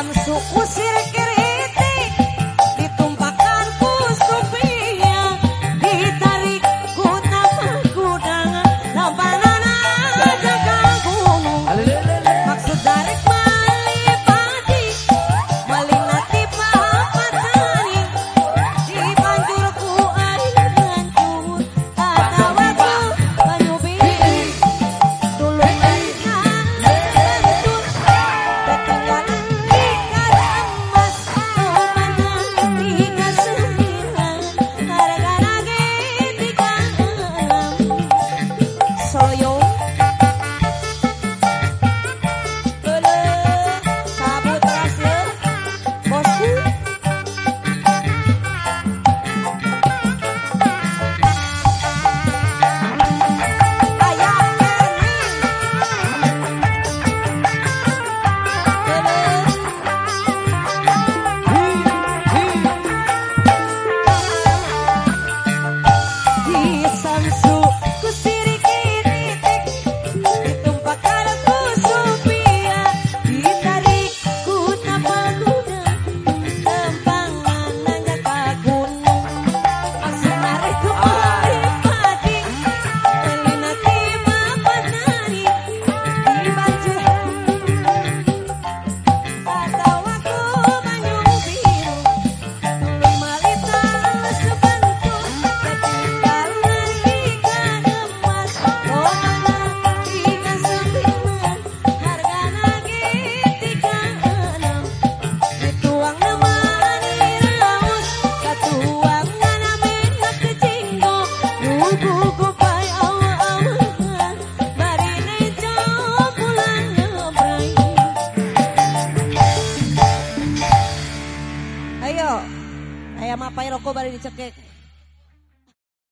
Samsu usir apa rokok bari dicekek.